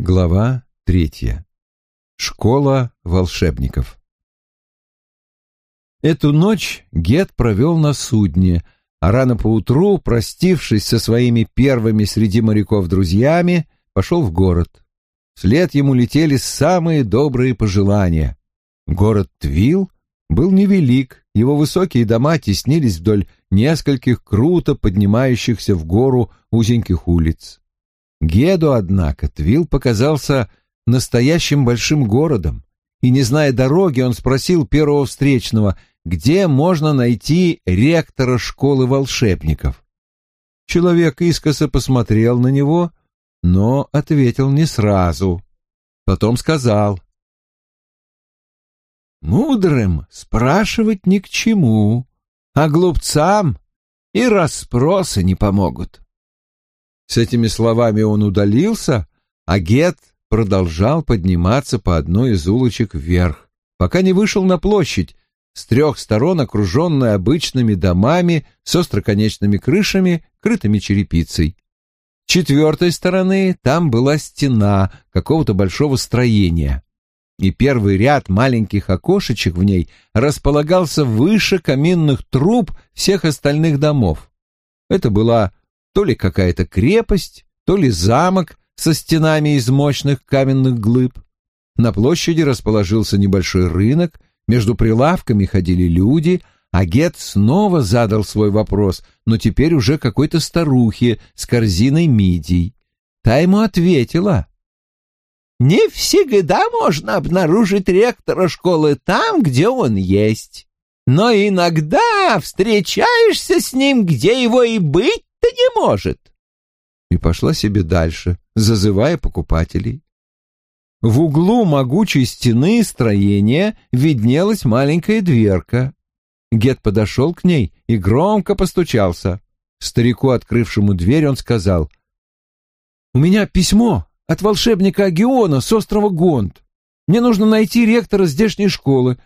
Глава третья. Школа волшебников. Эту ночь Гет провел на судне, а рано поутру, простившись со своими первыми среди моряков друзьями, пошел в город. Вслед ему летели самые добрые пожелания. Город Твил был невелик, его высокие дома теснились вдоль нескольких круто поднимающихся в гору узеньких улиц. Геду, однако, Твил показался настоящим большим городом, и, не зная дороги, он спросил первого встречного, где можно найти ректора школы волшебников. Человек искоса посмотрел на него, но ответил не сразу. Потом сказал. «Мудрым спрашивать ни к чему, а глупцам и расспросы не помогут». С этими словами он удалился, а Гет продолжал подниматься по одной из улочек вверх, пока не вышел на площадь, с трех сторон окруженная обычными домами с остроконечными крышами, крытыми черепицей. С четвертой стороны там была стена какого-то большого строения, и первый ряд маленьких окошечек в ней располагался выше каминных труб всех остальных домов. Это была то ли какая-то крепость, то ли замок со стенами из мощных каменных глыб. На площади расположился небольшой рынок, между прилавками ходили люди, а Гет снова задал свой вопрос, но теперь уже какой-то старухе с корзиной мидий. Та ему ответила. «Не всегда можно обнаружить ректора школы там, где он есть, но иногда встречаешься с ним, где его и быть да не может!» И пошла себе дальше, зазывая покупателей. В углу могучей стены строения виднелась маленькая дверка. Гет подошел к ней и громко постучался. Старику, открывшему дверь, он сказал, «У меня письмо от волшебника Агиона с острова Гонд. Мне нужно найти ректора здешней школы,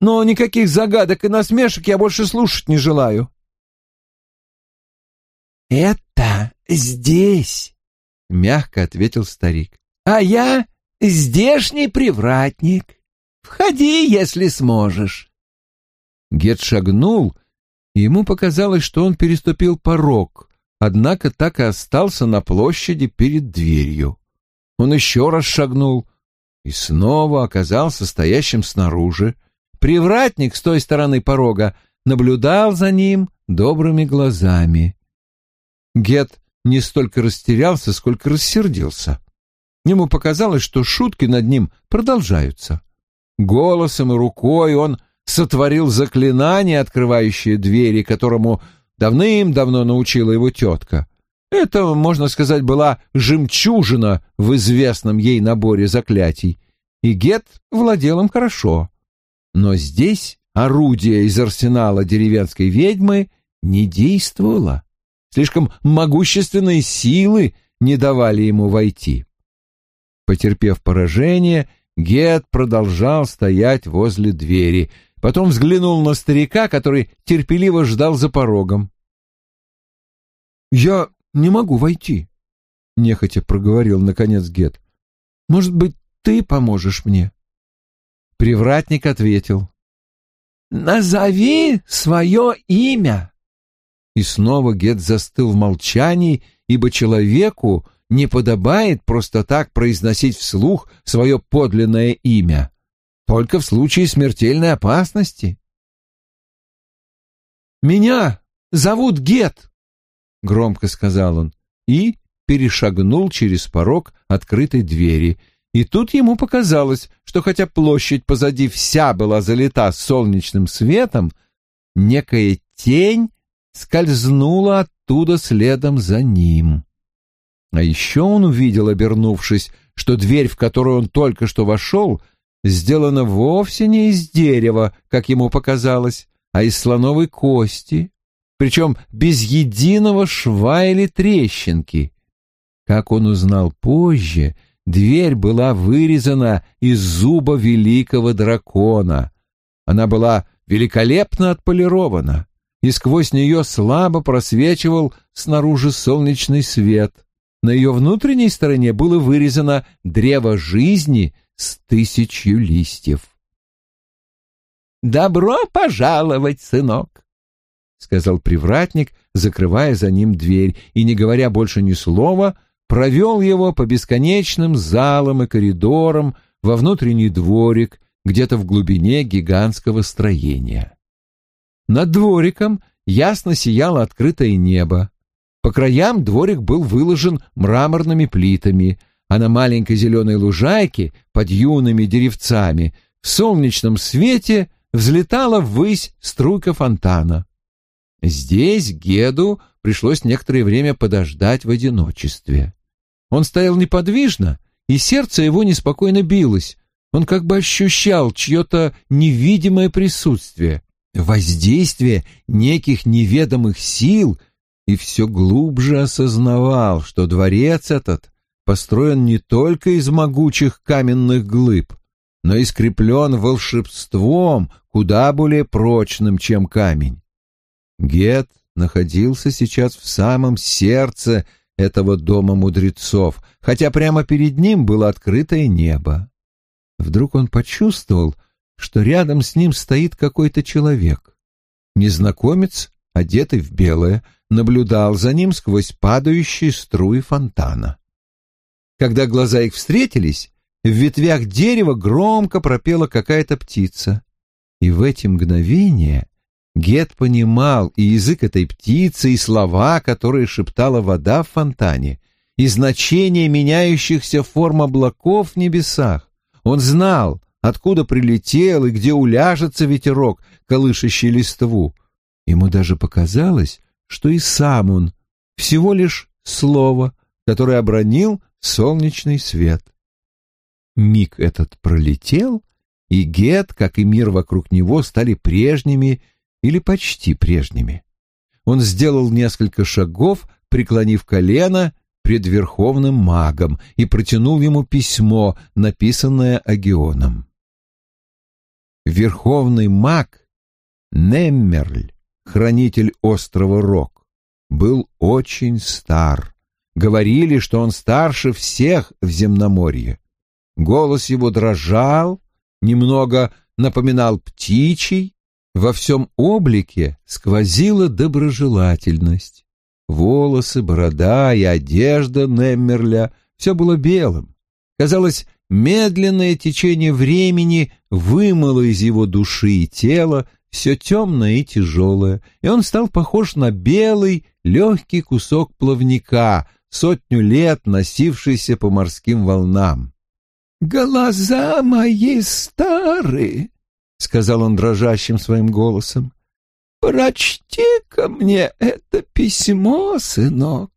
но никаких загадок и насмешек я больше слушать не желаю». «Это здесь», — мягко ответил старик. «А я здешний привратник. Входи, если сможешь». Гет шагнул, и ему показалось, что он переступил порог, однако так и остался на площади перед дверью. Он еще раз шагнул и снова оказался стоящим снаружи. Привратник с той стороны порога наблюдал за ним добрыми глазами. Гет не столько растерялся, сколько рассердился. Ему показалось, что шутки над ним продолжаются. Голосом и рукой он сотворил заклинание, открывающее двери, которому давным-давно научила его тетка. Это, можно сказать, была жемчужина в известном ей наборе заклятий, и Гет владел им хорошо. Но здесь орудие из арсенала деревенской ведьмы не действовало. Слишком могущественные силы не давали ему войти. Потерпев поражение, Гет продолжал стоять возле двери, потом взглянул на старика, который терпеливо ждал за порогом. «Я не могу войти», — нехотя проговорил наконец Гет. «Может быть, ты поможешь мне?» Привратник ответил. «Назови свое имя». И снова Гет застыл в молчании, ибо человеку не подобает просто так произносить вслух свое подлинное имя, только в случае смертельной опасности. «Меня зовут Гет», — громко сказал он, и перешагнул через порог открытой двери. И тут ему показалось, что хотя площадь позади вся была залита солнечным светом, некая тень скользнула оттуда следом за ним. А еще он увидел, обернувшись, что дверь, в которую он только что вошел, сделана вовсе не из дерева, как ему показалось, а из слоновой кости, причем без единого шва или трещинки. Как он узнал позже, дверь была вырезана из зуба великого дракона. Она была великолепно отполирована и сквозь нее слабо просвечивал снаружи солнечный свет, На ее внутренней стороне было вырезано древо жизни с тысячью листьев. «Добро пожаловать, сынок!» — сказал привратник, закрывая за ним дверь, и, не говоря больше ни слова, провел его по бесконечным залам и коридорам во внутренний дворик, где-то в глубине гигантского строения. Над двориком ясно сияло открытое небо. По краям дворик был выложен мраморными плитами, а на маленькой зеленой лужайке под юными деревцами в солнечном свете взлетала ввысь струйка фонтана. Здесь Геду пришлось некоторое время подождать в одиночестве. Он стоял неподвижно, и сердце его неспокойно билось. Он как бы ощущал чье-то невидимое присутствие, воздействие неких неведомых сил — и все глубже осознавал, что дворец этот построен не только из могучих каменных глыб, но и скреплен волшебством, куда более прочным, чем камень. Гет находился сейчас в самом сердце этого дома мудрецов, хотя прямо перед ним было открытое небо. Вдруг он почувствовал, что рядом с ним стоит какой-то человек. Незнакомец, одетый в белое, наблюдал за ним сквозь падающие струи фонтана. Когда глаза их встретились, в ветвях дерева громко пропела какая-то птица. И в эти мгновения Гет понимал и язык этой птицы, и слова, которые шептала вода в фонтане, и значение меняющихся форм облаков в небесах. Он знал, откуда прилетел и где уляжется ветерок, колышащий листву. Ему даже показалось, что и сам он всего лишь слово, которое обронил солнечный свет. Миг этот пролетел, и Гет, как и мир вокруг него, стали прежними или почти прежними. Он сделал несколько шагов, преклонив колено пред верховным магом, и протянул ему письмо, написанное Агионом. Верховный маг Неммерль хранитель острова Рок, был очень стар. Говорили, что он старше всех в земноморье. Голос его дрожал, немного напоминал птичий, во всем облике сквозила доброжелательность. Волосы, борода и одежда Неммерля — все было белым. Казалось, медленное течение времени вымыло из его души и тела все темное и тяжелое, и он стал похож на белый, легкий кусок плавника, сотню лет носившийся по морским волнам. «Глаза мои старые», — сказал он дрожащим своим голосом, — «прочти-ка мне это письмо, сынок».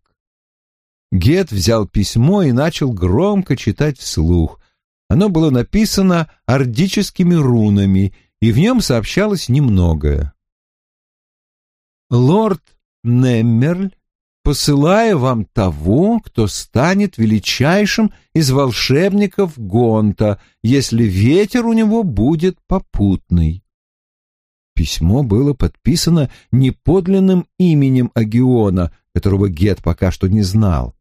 Гет взял письмо и начал громко читать вслух. Оно было написано ордическими рунами — и в нем сообщалось немногое. «Лорд Неммерль, посылая вам того, кто станет величайшим из волшебников Гонта, если ветер у него будет попутный». Письмо было подписано неподлинным именем Агиона, которого Гет пока что не знал,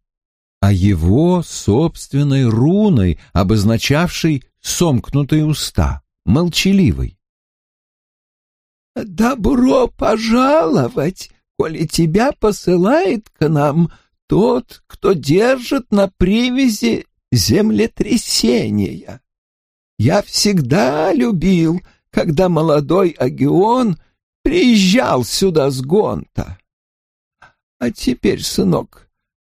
а его собственной руной, обозначавшей сомкнутые уста, молчаливой. «Добро пожаловать, коли тебя посылает к нам тот, кто держит на привязи землетрясения. Я всегда любил, когда молодой Агион приезжал сюда с Гонта. А теперь, сынок,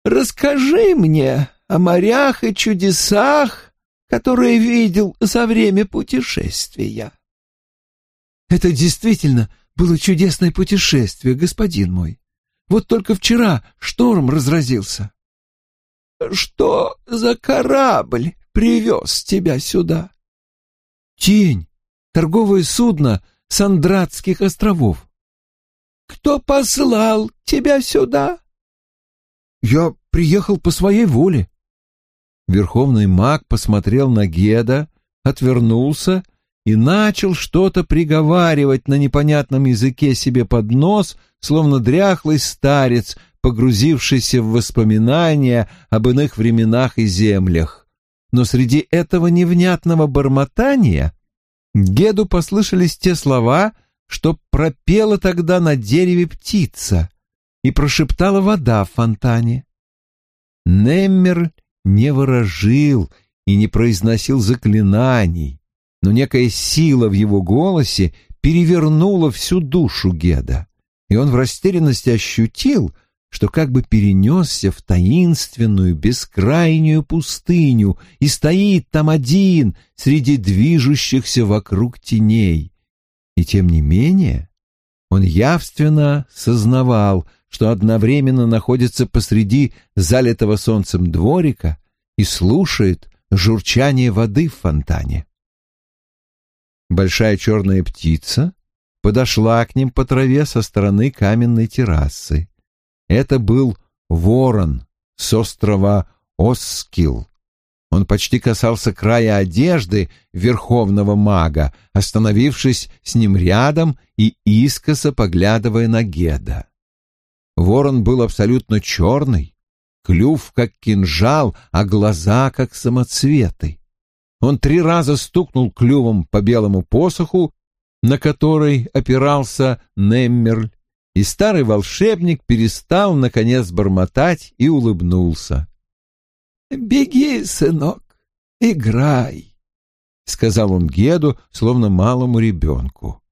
расскажи мне о морях и чудесах, которые видел за время путешествия. Это действительно было чудесное путешествие, господин мой. Вот только вчера шторм разразился. Что за корабль привез тебя сюда? Тень, торговое судно Сандратских островов. Кто послал тебя сюда? Я приехал по своей воле. Верховный маг посмотрел на Геда, отвернулся и начал что-то приговаривать на непонятном языке себе под нос, словно дряхлый старец, погрузившийся в воспоминания об иных временах и землях. Но среди этого невнятного бормотания Геду послышались те слова, что пропела тогда на дереве птица и прошептала вода в фонтане. Неммер не выражил и не произносил заклинаний, но некая сила в его голосе перевернула всю душу Геда, и он в растерянности ощутил, что как бы перенесся в таинственную бескрайнюю пустыню и стоит там один среди движущихся вокруг теней. И тем не менее он явственно сознавал, что одновременно находится посреди залитого солнцем дворика и слушает журчание воды в фонтане. Большая черная птица подошла к ним по траве со стороны каменной террасы. Это был ворон с острова Оскил. Он почти касался края одежды верховного мага, остановившись с ним рядом и искоса поглядывая на Геда. Ворон был абсолютно черный, клюв как кинжал, а глаза как самоцветы. Он три раза стукнул клювом по белому посоху, на который опирался Неммерль, и старый волшебник перестал, наконец, бормотать и улыбнулся. «Беги, сынок, играй», — сказал он Геду, словно малому ребенку.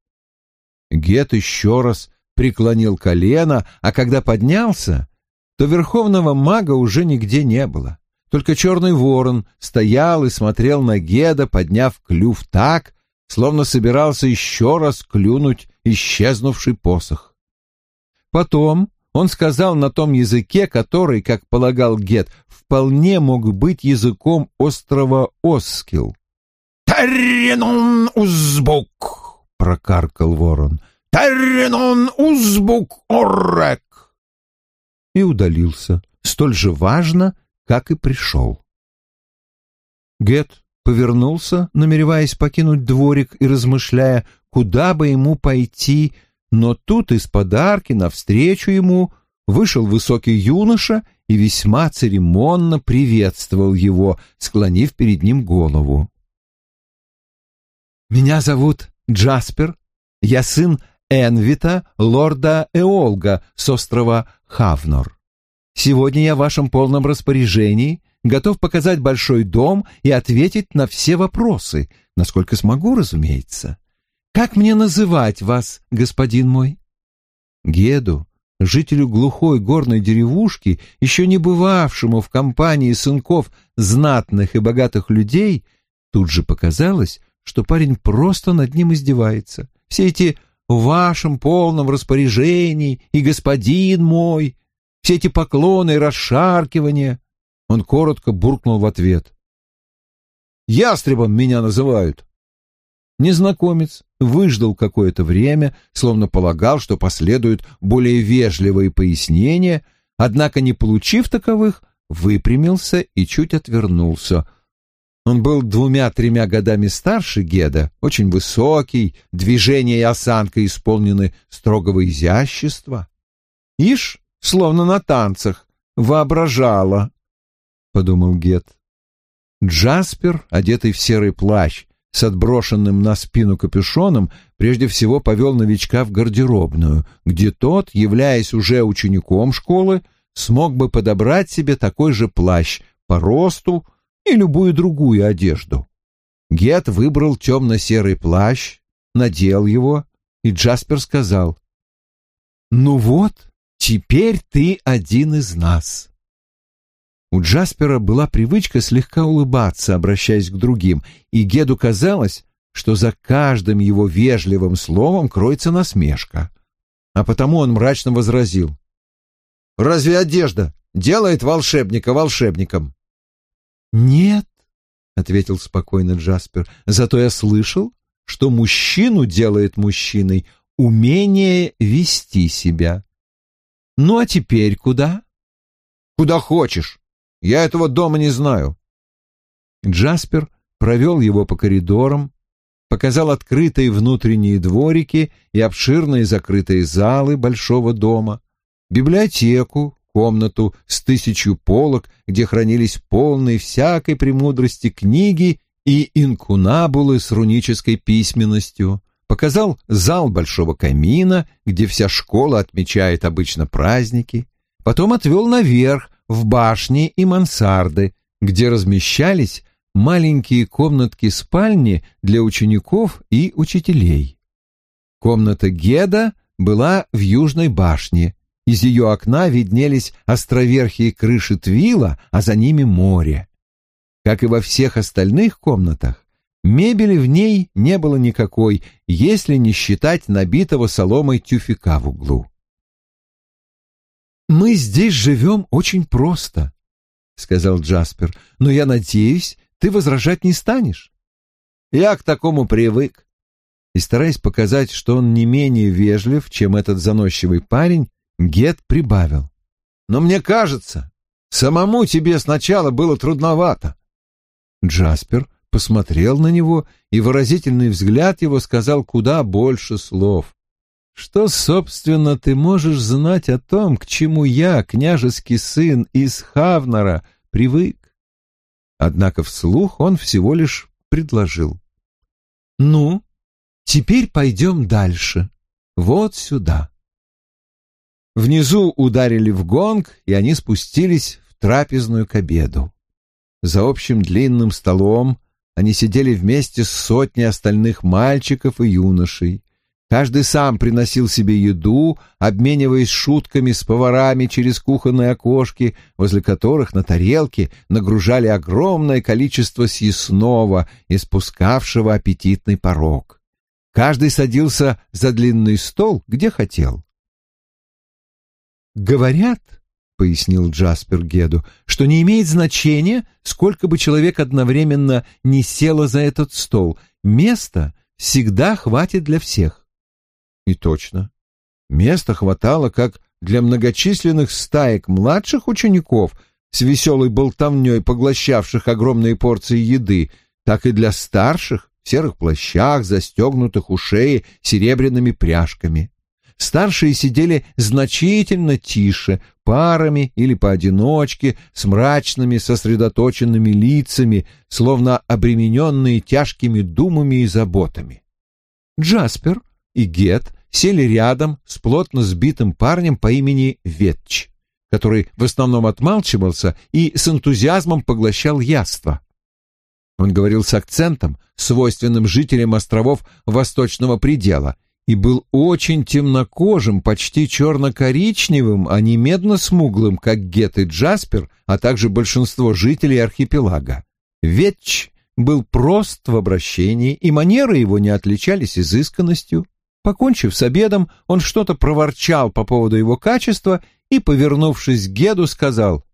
Гед еще раз преклонил колено, а когда поднялся, то верховного мага уже нигде не было. Только черный ворон стоял и смотрел на Геда, подняв клюв так, словно собирался еще раз клюнуть исчезнувший посох. Потом он сказал на том языке, который, как полагал Гед, вполне мог быть языком острова Оскил. «Тарренон узбук!» — прокаркал ворон. «Тарренон узбук оррек!» И удалился, столь же важно, как и пришел. Гет повернулся, намереваясь покинуть дворик и размышляя, куда бы ему пойти, но тут из подарки навстречу ему вышел высокий юноша и весьма церемонно приветствовал его, склонив перед ним голову. «Меня зовут Джаспер, я сын Энвита, лорда Эолга с острова Хавнор. Сегодня я в вашем полном распоряжении, готов показать большой дом и ответить на все вопросы, насколько смогу, разумеется. Как мне называть вас, господин мой? Геду, жителю глухой горной деревушки, еще не бывавшему в компании сынков знатных и богатых людей, тут же показалось, что парень просто над ним издевается. Все эти «в вашем полном распоряжении» и «господин мой», все эти поклоны и расшаркивания. Он коротко буркнул в ответ. «Ястребом меня называют». Незнакомец выждал какое-то время, словно полагал, что последуют более вежливые пояснения, однако, не получив таковых, выпрямился и чуть отвернулся. Он был двумя-тремя годами старше Геда, очень высокий, движения и осанка исполнены строгого изящества. Ишь, словно на танцах, воображала, — подумал Гет. Джаспер, одетый в серый плащ, с отброшенным на спину капюшоном, прежде всего повел новичка в гардеробную, где тот, являясь уже учеником школы, смог бы подобрать себе такой же плащ по росту и любую другую одежду. Гет выбрал темно-серый плащ, надел его, и Джаспер сказал, «Ну вот, Теперь ты один из нас. У Джаспера была привычка слегка улыбаться, обращаясь к другим, и Геду казалось, что за каждым его вежливым словом кроется насмешка. А потому он мрачно возразил. «Разве одежда делает волшебника волшебником?» «Нет», — ответил спокойно Джаспер, — «зато я слышал, что мужчину делает мужчиной умение вести себя. Ну а теперь куда? Куда хочешь. Я этого дома не знаю. Джаспер провел его по коридорам, показал открытые внутренние дворики и обширные закрытые залы большого дома, библиотеку, комнату с тысячу полок, где хранились полные всякой премудрости книги и инкунабулы с рунической письменностью, показал зал большого камина, где вся школа отмечает обычно праздники, потом отвел наверх, в башни и мансарды, где размещались маленькие комнатки-спальни для учеников и учителей. Комната Геда была в южной башне. Из ее окна виднелись островерхие крыши Твила, а за ними море. Как и во всех остальных комнатах, мебели в ней не было никакой, если не считать набитого соломой тюфика в углу. «Мы здесь живем очень просто», — сказал Джаспер, — «но я надеюсь, ты возражать не станешь». «Я к такому привык». И стараясь показать, что он не менее вежлив, чем этот заносчивый парень, Гет прибавил. «Но мне кажется, самому тебе сначала было трудновато. Джаспер посмотрел на него, и выразительный взгляд его сказал куда больше слов. «Что, собственно, ты можешь знать о том, к чему я, княжеский сын из Хавнара, привык?» Однако вслух он всего лишь предложил. «Ну, теперь пойдем дальше. Вот сюда». Внизу ударили в гонг, и они спустились в трапезную к обеду. За общим длинным столом они сидели вместе с сотней остальных мальчиков и юношей. Каждый сам приносил себе еду, обмениваясь шутками с поварами через кухонные окошки, возле которых на тарелке нагружали огромное количество съестного, испускавшего аппетитный порог. Каждый садился за длинный стол, где хотел. «Говорят, пояснил Джаспер Геду, что не имеет значения, сколько бы человек одновременно не село за этот стол, места всегда хватит для всех. И точно. Места хватало как для многочисленных стаек младших учеников с веселой болтовней, поглощавших огромные порции еды, так и для старших в серых плащах, застегнутых у шеи серебряными пряжками. Старшие сидели значительно тише, парами или поодиночке, с мрачными сосредоточенными лицами, словно обремененные тяжкими думами и заботами. Джаспер и Гет сели рядом с плотно сбитым парнем по имени Ветч, который в основном отмалчивался и с энтузиазмом поглощал яство. Он говорил с акцентом, свойственным жителям островов Восточного предела, и был очень темнокожим, почти черно-коричневым, а не медно-смуглым, как Гет и Джаспер, а также большинство жителей архипелага. Ветч был прост в обращении, и манеры его не отличались изысканностью. Покончив с обедом, он что-то проворчал по поводу его качества и, повернувшись к Геду, сказал,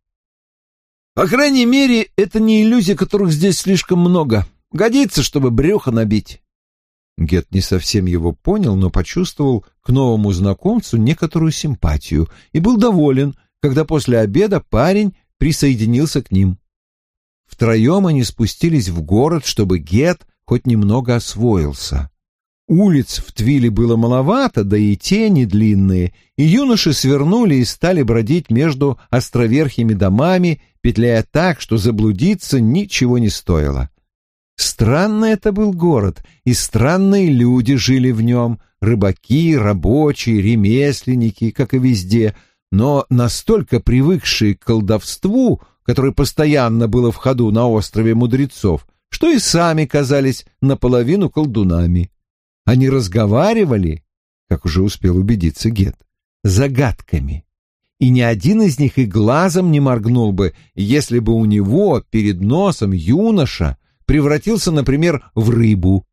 «По крайней мере, это не иллюзии, которых здесь слишком много. Годится, чтобы брюхо набить». Гет не совсем его понял, но почувствовал к новому знакомцу некоторую симпатию и был доволен, когда после обеда парень присоединился к ним. Втроем они спустились в город, чтобы Гет хоть немного освоился. Улиц в Твиле было маловато, да и тени длинные, и юноши свернули и стали бродить между островерхими домами, петляя так, что заблудиться ничего не стоило. Странный это был город, и странные люди жили в нем, рыбаки, рабочие, ремесленники, как и везде, но настолько привыкшие к колдовству, которое постоянно было в ходу на острове мудрецов, что и сами казались наполовину колдунами. Они разговаривали, как уже успел убедиться Гет, загадками. И ни один из них и глазом не моргнул бы, если бы у него перед носом юноша — превратился, например, в рыбу,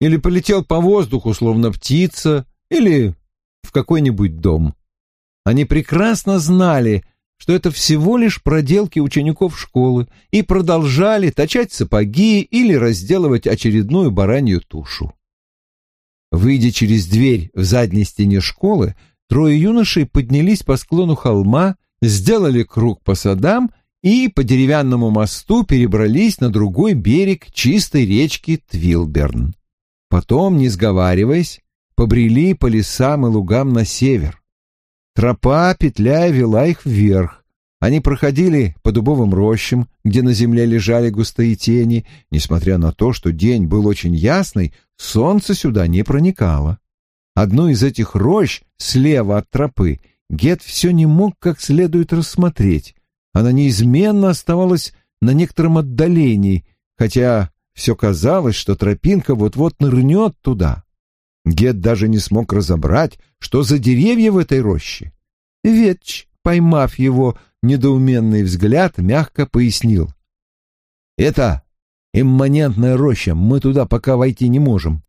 или полетел по воздуху, словно птица, или в какой-нибудь дом. Они прекрасно знали, что это всего лишь проделки учеников школы, и продолжали точать сапоги или разделывать очередную баранью тушу. Выйдя через дверь в задней стене школы, трое юношей поднялись по склону холма, сделали круг по садам и по деревянному мосту перебрались на другой берег чистой речки Твилберн. Потом, не сговариваясь, побрели по лесам и лугам на север. Тропа, петляя, вела их вверх. Они проходили по дубовым рощам, где на земле лежали густые тени. Несмотря на то, что день был очень ясный, солнце сюда не проникало. Одну из этих рощ слева от тропы Гет все не мог как следует рассмотреть. Она неизменно оставалась на некотором отдалении, хотя все казалось, что тропинка вот-вот нырнет туда. Гет даже не смог разобрать, что за деревья в этой роще. Ветч, поймав его недоуменный взгляд, мягко пояснил. «Это имманентная роща, мы туда пока войти не можем».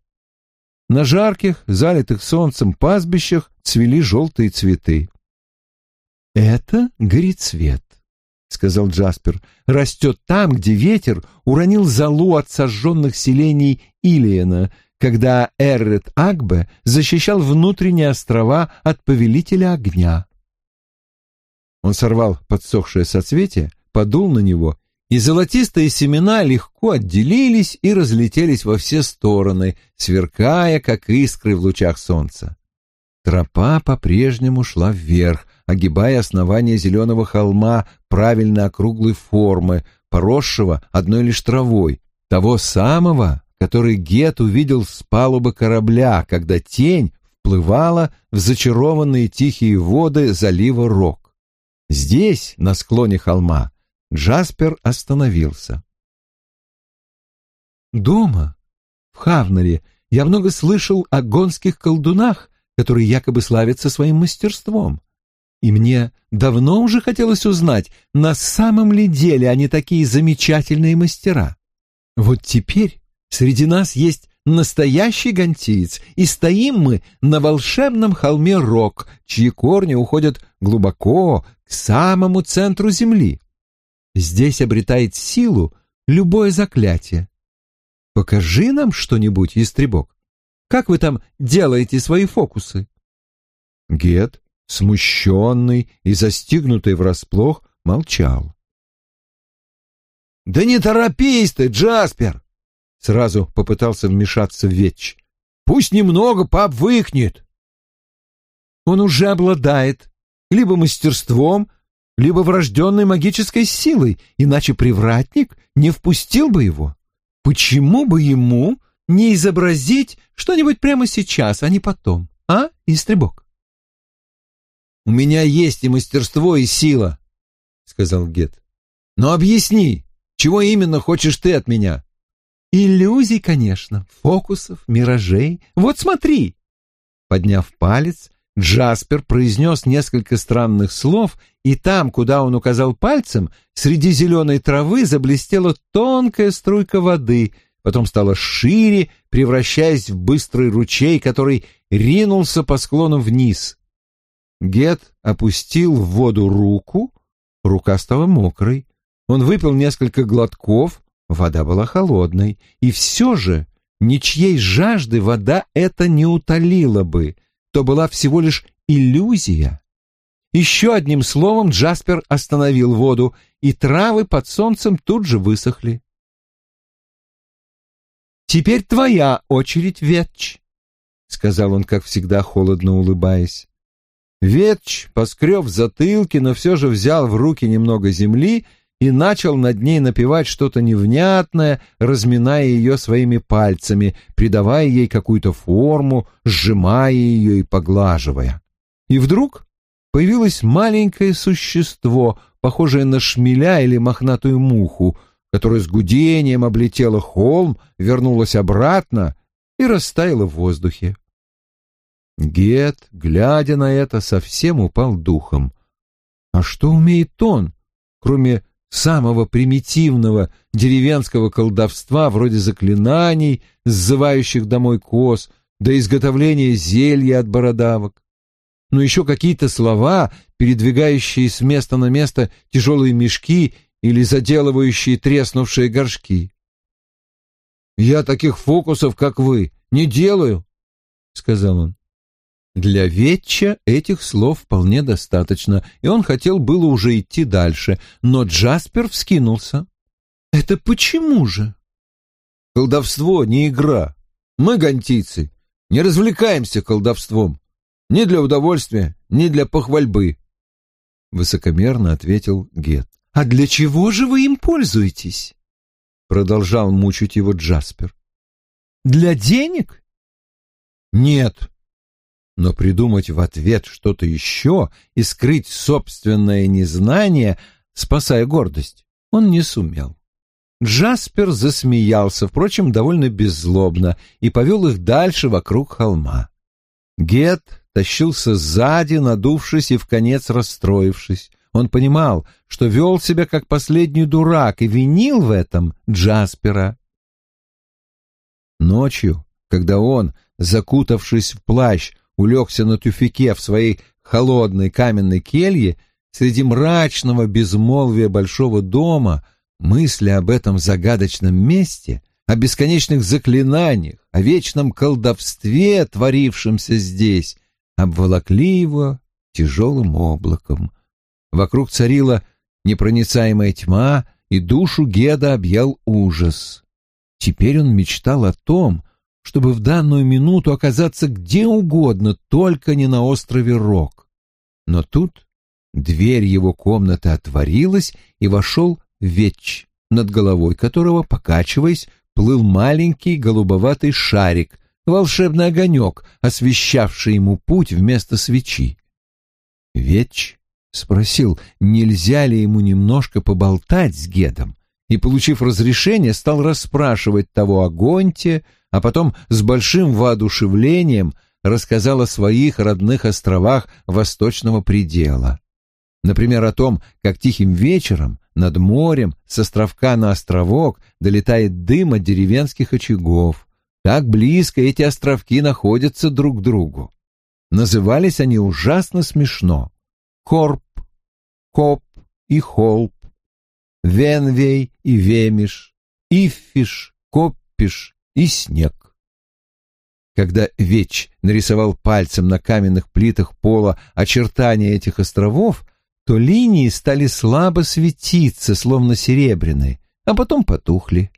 На жарких, залитых солнцем пастбищах цвели желтые цветы. «Это горецвет», — сказал Джаспер, — «растет там, где ветер уронил залу от сожженных селений Илиена, когда Эррет Агбе защищал внутренние острова от повелителя огня». Он сорвал подсохшее соцветие, подул на него, и золотистые семена легко отделились и разлетелись во все стороны, сверкая, как искры в лучах солнца. Тропа по-прежнему шла вверх, огибая основание зеленого холма правильно округлой формы, поросшего одной лишь травой, того самого, который Гет увидел с палубы корабля, когда тень вплывала в зачарованные тихие воды залива Рок. Здесь, на склоне холма, Джаспер остановился. «Дома, в Хавнере, я много слышал о гонских колдунах, которые якобы славятся своим мастерством. И мне давно уже хотелось узнать, на самом ли деле они такие замечательные мастера. Вот теперь среди нас есть настоящий гантиец, и стоим мы на волшебном холме Рок, чьи корни уходят глубоко к самому центру земли. Здесь обретает силу любое заклятие. Покажи нам что-нибудь, истребок. Как вы там делаете свои фокусы? Гет, смущенный и застигнутый врасплох, молчал. «Да не торопись ты, Джаспер!» Сразу попытался вмешаться в Ветч. «Пусть немного пообвыкнет!» Он уже обладает либо мастерством, либо врожденной магической силой, иначе привратник не впустил бы его. Почему бы ему не изобразить что-нибудь прямо сейчас, а не потом, а, Истребок? «У меня есть и мастерство, и сила», — сказал Гет. «Но объясни, чего именно хочешь ты от меня?» «Иллюзий, конечно, фокусов, миражей. Вот смотри!» Подняв палец, Джаспер произнес несколько странных слов, и там, куда он указал пальцем, среди зеленой травы заблестела тонкая струйка воды, потом стала шире, превращаясь в быстрый ручей, который ринулся по склону вниз. Гет опустил в воду руку, рука стала мокрой. Он выпил несколько глотков, вода была холодной, и все же ничьей жажды вода это не утолила бы, то была всего лишь иллюзия. Еще одним словом Джаспер остановил воду, и травы под солнцем тут же высохли. «Теперь твоя очередь, Ветч», — сказал он, как всегда, холодно улыбаясь. Ветч поскреб в затылке, но все же взял в руки немного земли и начал над ней напевать что-то невнятное, разминая ее своими пальцами, придавая ей какую-то форму, сжимая ее и поглаживая. И вдруг появилось маленькое существо, похожее на шмеля или мохнатую муху, которое с гудением облетело холм, вернулось обратно и растаяло в воздухе. Гет, глядя на это, совсем упал духом. А что умеет он, кроме самого примитивного деревенского колдовства, вроде заклинаний, сзывающих домой коз, до изготовления зелья от бородавок? Но еще какие-то слова, передвигающие с места на место тяжелые мешки или заделывающие треснувшие горшки. «Я таких фокусов, как вы, не делаю», — сказал он. Для Ветча этих слов вполне достаточно, и он хотел было уже идти дальше, но Джаспер вскинулся. «Это почему же?» «Колдовство не игра. Мы, гантийцы, не развлекаемся колдовством. Ни для удовольствия, ни для похвальбы. Высокомерно ответил Гет. «А для чего же вы им пользуетесь?» Продолжал мучить его Джаспер. «Для денег?» «Нет». Но придумать в ответ что-то еще и скрыть собственное незнание, спасая гордость, он не сумел. Джаспер засмеялся, впрочем, довольно беззлобно, и повел их дальше вокруг холма. Гет тащился сзади, надувшись и в конец расстроившись. Он понимал, что вел себя как последний дурак и винил в этом Джаспера. Ночью, когда он, закутавшись в плащ, улегся на тюфике в своей холодной каменной келье, среди мрачного безмолвия большого дома — Мысли об этом загадочном месте, о бесконечных заклинаниях, о вечном колдовстве, творившемся здесь, обволокли его тяжелым облаком. Вокруг царила непроницаемая тьма, и душу Геда объял ужас. Теперь он мечтал о том, чтобы в данную минуту оказаться где угодно, только не на острове Рок. Но тут дверь его комнаты отворилась, и вошел Веч, над головой которого, покачиваясь, плыл маленький голубоватый шарик, волшебный огонек, освещавший ему путь вместо свечи. Веч спросил, нельзя ли ему немножко поболтать с Гедом, и, получив разрешение, стал расспрашивать того о Гонте, а потом с большим воодушевлением рассказал о своих родных островах Восточного предела. Например, о том, как тихим вечером над морем с островка на островок долетает дым от деревенских очагов. Так близко эти островки находятся друг к другу. Назывались они ужасно смешно. Корп, Коп и Холп, Венвей и Вемиш, Иффиш, Коппиш и Снег. Когда Веч нарисовал пальцем на каменных плитах пола очертания этих островов, то линии стали слабо светиться, словно серебряные, а потом потухли.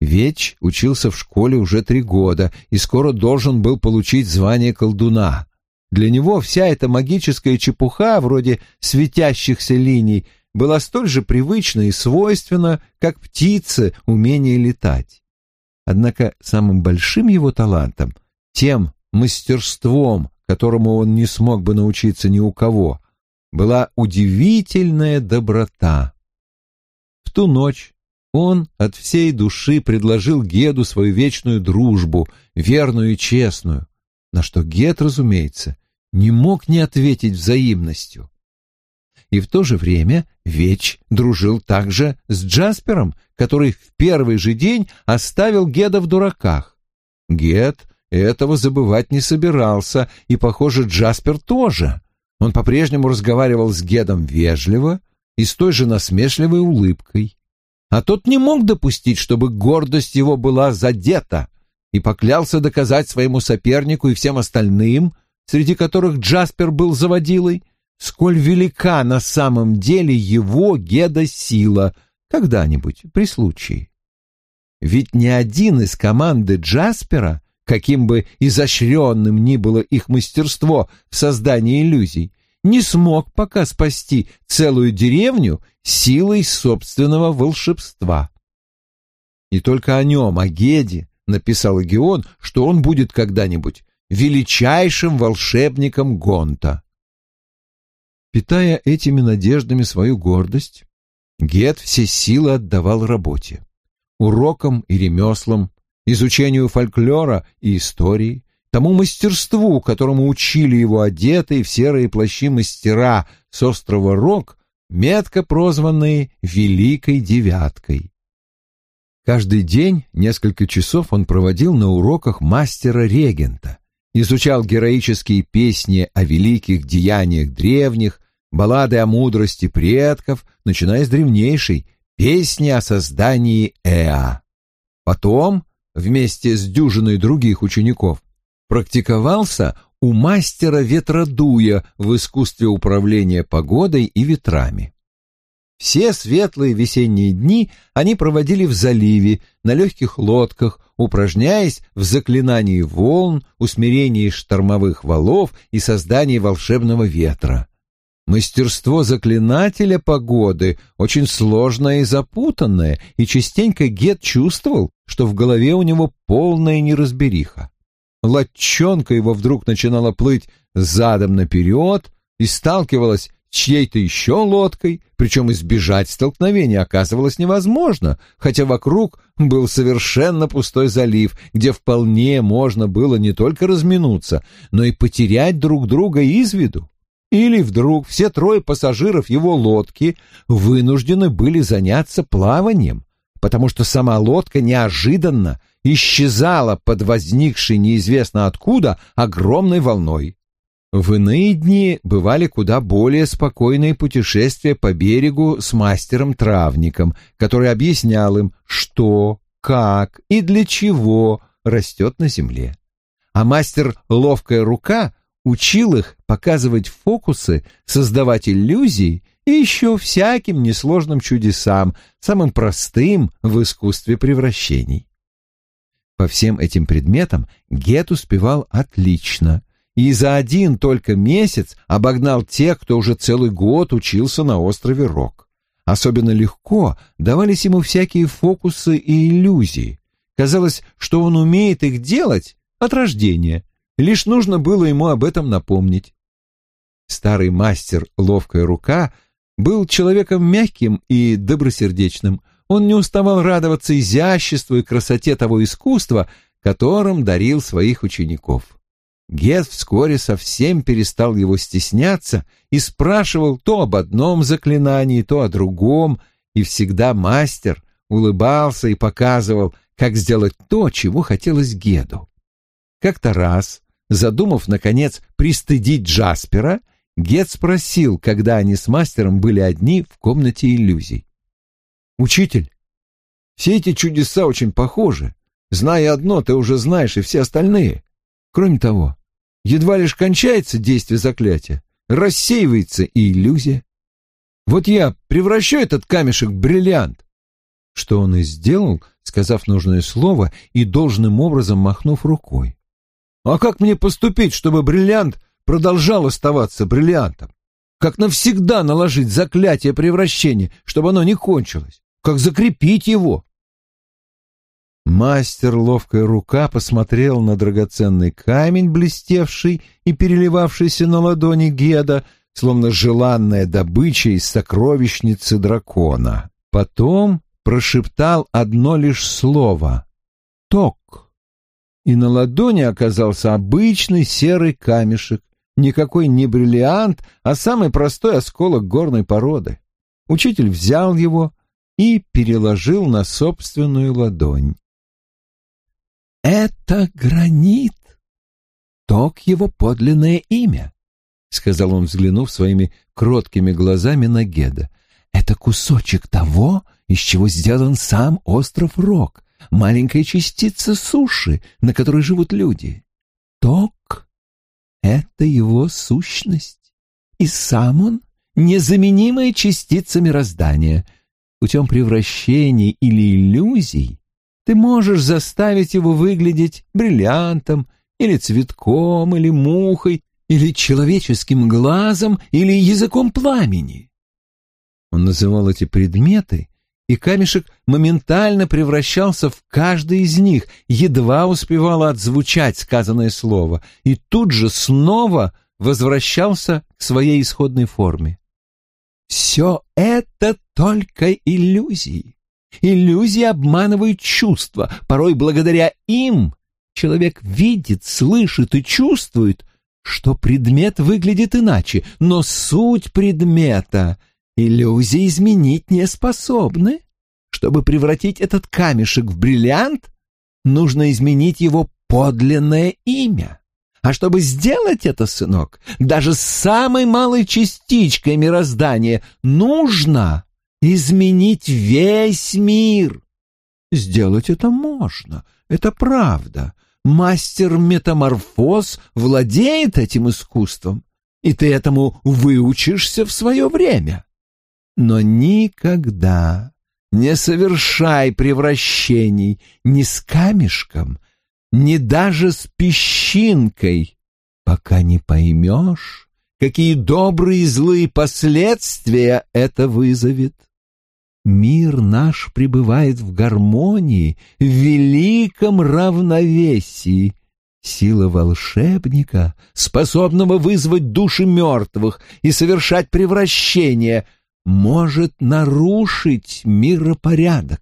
Веч учился в школе уже три года и скоро должен был получить звание колдуна. Для него вся эта магическая чепуха, вроде светящихся линий, была столь же привычна и свойственна, как птице умение летать. Однако самым большим его талантом, тем мастерством, которому он не смог бы научиться ни у кого, была удивительная доброта. В ту ночь он от всей души предложил Геду свою вечную дружбу, верную и честную, на что Гед, разумеется, не мог не ответить взаимностью. И в то же время Веч дружил также с Джаспером, который в первый же день оставил Геда в дураках. Гед этого забывать не собирался, и, похоже, Джаспер тоже. Он по-прежнему разговаривал с Гедом вежливо и с той же насмешливой улыбкой. А тот не мог допустить, чтобы гордость его была задета, и поклялся доказать своему сопернику и всем остальным, среди которых Джаспер был заводилой, сколь велика на самом деле его Геда сила, когда-нибудь при случае. Ведь ни один из команды Джаспера каким бы изощренным ни было их мастерство в создании иллюзий, не смог пока спасти целую деревню силой собственного волшебства. И только о нем, о Геде, написал Геон, что он будет когда-нибудь величайшим волшебником Гонта. Питая этими надеждами свою гордость, Гед все силы отдавал работе, урокам и ремеслам, изучению фольклора и истории, тому мастерству, которому учили его одетые в серые плащи мастера с острова Рок, метко прозванные «Великой девяткой». Каждый день несколько часов он проводил на уроках мастера-регента, изучал героические песни о великих деяниях древних, баллады о мудрости предков, начиная с древнейшей песни о создании Эа. Потом вместе с дюжиной других учеников, практиковался у мастера ветродуя в искусстве управления погодой и ветрами. Все светлые весенние дни они проводили в заливе, на легких лодках, упражняясь в заклинании волн, усмирении штормовых валов и создании волшебного ветра. Мастерство заклинателя погоды очень сложное и запутанное, и частенько Гет чувствовал, что в голове у него полная неразбериха. Латчонка его вдруг начинала плыть задом наперед и сталкивалась чьей-то еще лодкой, причем избежать столкновения оказывалось невозможно, хотя вокруг был совершенно пустой залив, где вполне можно было не только разминуться, но и потерять друг друга из виду. Или вдруг все трое пассажиров его лодки вынуждены были заняться плаванием, потому что сама лодка неожиданно исчезала под возникшей неизвестно откуда огромной волной. В иные дни бывали куда более спокойные путешествия по берегу с мастером-травником, который объяснял им, что, как и для чего растет на земле. А мастер «Ловкая рука» учил их показывать фокусы, создавать иллюзии и еще всяким несложным чудесам, самым простым в искусстве превращений. По всем этим предметам Гет успевал отлично, и за один только месяц обогнал тех, кто уже целый год учился на острове Рок. Особенно легко давались ему всякие фокусы и иллюзии. Казалось, что он умеет их делать от рождения, лишь нужно было ему об этом напомнить. Старый мастер «Ловкая рука» был человеком мягким и добросердечным. Он не уставал радоваться изяществу и красоте того искусства, которым дарил своих учеников. Гет вскоре совсем перестал его стесняться и спрашивал то об одном заклинании, то о другом, и всегда мастер улыбался и показывал, как сделать то, чего хотелось Геду. Как-то раз, задумав, наконец, пристыдить Джаспера, Гет спросил, когда они с мастером были одни в комнате иллюзий. «Учитель, все эти чудеса очень похожи. Зная одно, ты уже знаешь и все остальные. Кроме того, едва лишь кончается действие заклятия, рассеивается и иллюзия. Вот я превращу этот камешек в бриллиант. Что он и сделал, сказав нужное слово и должным образом махнув рукой. А как мне поступить, чтобы бриллиант продолжал оставаться бриллиантом? Как навсегда наложить заклятие превращения, чтобы оно не кончилось? Как закрепить его? Мастер ловкая рука посмотрел на драгоценный камень, блестевший и переливавшийся на ладони Геда, словно желанная добыча из сокровищницы дракона. Потом прошептал одно лишь слово — «ток». И на ладони оказался обычный серый камешек, никакой не бриллиант, а самый простой осколок горной породы. Учитель взял его и переложил на собственную ладонь. «Это гранит. Ток его подлинное имя», — сказал он, взглянув своими кроткими глазами на Геда. «Это кусочек того, из чего сделан сам остров Рок, маленькая частица суши, на которой живут люди. Ток — это его сущность, и сам он — незаменимая частица мироздания. Путем превращений или иллюзий ты можешь заставить его выглядеть бриллиантом, или цветком, или мухой, или человеческим глазом, или языком пламени. Он называл эти предметы, и камешек моментально превращался в каждый из них, едва успевало отзвучать сказанное слово, и тут же снова возвращался к своей исходной форме. Все это только иллюзии. Иллюзии обманывают чувства. Порой благодаря им человек видит, слышит и чувствует, что предмет выглядит иначе, но суть предмета иллюзии изменить не способны. Чтобы превратить этот камешек в бриллиант, нужно изменить его подлинное имя. А чтобы сделать это, сынок, даже с самой малой частичкой мироздания нужно изменить весь мир. Сделать это можно, это правда. Мастер-метаморфоз владеет этим искусством, и ты этому выучишься в свое время. Но никогда не совершай превращений ни с камешком, ни даже с песчинкой, пока не поймешь, какие добрые и злые последствия это вызовет. Мир наш пребывает в гармонии, в великом равновесии. Сила волшебника, способного вызвать души мертвых и совершать превращение, может нарушить миропорядок.